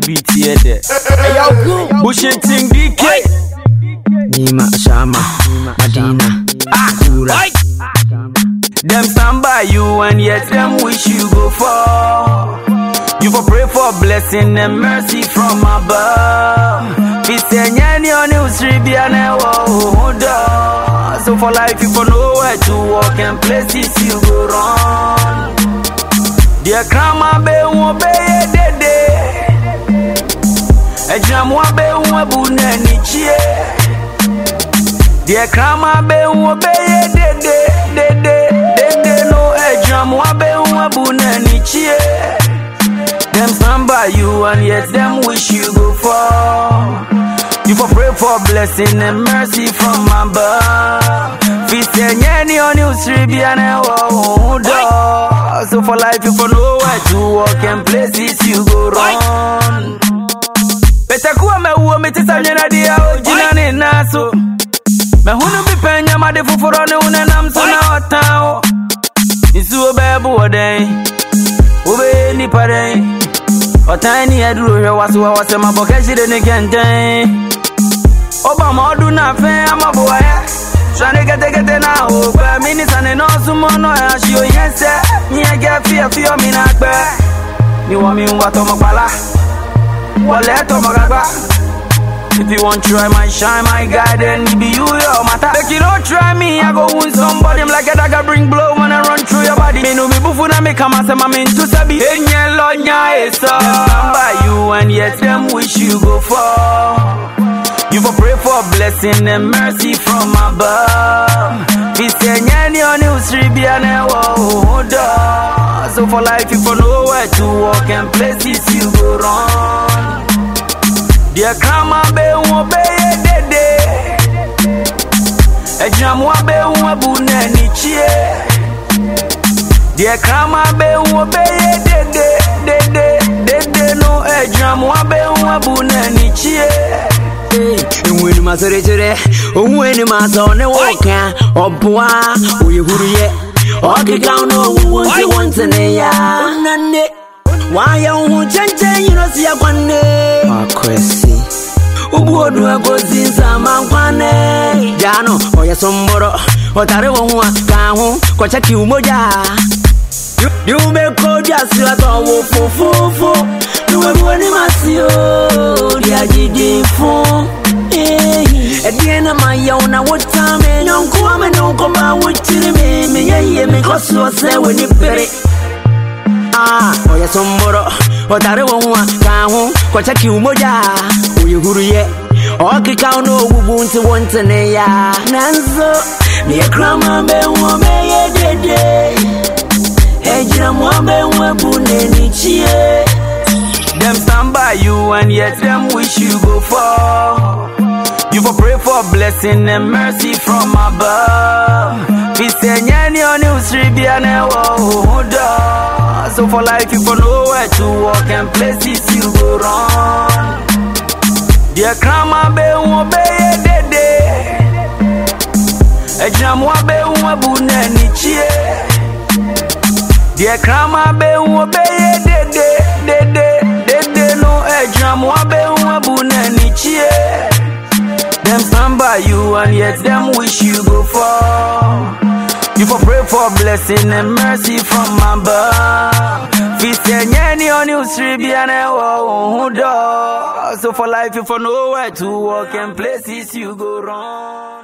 the beat here there. Hey yo, push it ting DK. Nima Shama, Madina, Akura. Ah, them stand by you and yet them wish you go far. You for pray for blessing and mercy from above. Be saying any on you street be an oh, So for life you for know where to walk and places you go wrong. Dear grandma be won't be a dede. A jam wa be won't bu na ni chie. Dear grandma be won't be a dede. Dede, dede no a jam wa be won't bu na ni chie. Them stand by you and yet them wish you go far. You for pray for blessing and mercy from above. Feast and any on you street be an door. So for life you for know where to walk and places you go wrong. pɛtɛkuwa mɛwuo me te sɛ nwɛnadeɛ a ogyina ne nna so mɛhunu bi pɛ nyamade foforɔ ne wo nenam so na ɔtan wo nsuo bɛɛbo wɔ wase hɔ wɔsɛ mabɔkɛhyire ne kɛntɛn ɔba ma ɔdo no afɛn Shani kete kete na ope Mini sane no sumo ya shio yense Nye ge fie fio minakbe Ni wami mwa tomo pala If you want try my shine, my guy, then it be you, your matter. Make you don't try me, I go wound somebody. I'm like a dagger, bring blow when I run through your body. Me no be bufu na me come as I'm into sabi. Enye lo nya. Them by you and yet them wish you go far. You for pray for blessing and mercy from above. Be say nyani on you street be an So for life you for know where to walk and places you go wrong. Dear Kama be obeye dede. Ejamwa be wabune nichie Dear Kama be obeye dede dede dede no. Ejamwa be wabune nichie Enwenu masore chere, onwenu masone woka, obwa, uyehuruye, ọgịga n'owuwe ntị ntị na ya. Nwanne, waya ụhụ chenchen yiri osi ya gwanne. kodua e gozinsa mankwane jano oya somboro otare wohua kahu kocha kiumoja diumekoja silatowo fufufu. Duwebuweni masio diajidifu ɛdeɛ e na mayɛ wo na wota me nyɔnkoa me ne wokɔma wokyiri me meyɛyɛ mekɔsoɔ sɛ w'ani pere ɔyɛ ah, somboro ɔtare wɔ ho a kaa ho kɔkyɛ kiw mogyaa woyɛ huruyɛ ọkịka ọnụ ogbugbu ntị ntị na ya na nso na ekura m abenwe omeye dede. Ejira m abenwe bụ n'enichie dem stand by you and yet them wish you go fall you for pray for blessing and mercy from above. Fisi enye ni oni usiri bia na ewo ohun dọ so for life you for know where to walk and places you go run. Dear grandma be won be ye dede. Ejam wa be won bu na ni chie. Dear grandma be won be ye dede dede dede no ejam wa be won bu na ni chie. Them stand by you and yet them wish you go far. You for pray for blessing and mercy from above. Any on you be an So for life you for know where to walk and places you go wrong.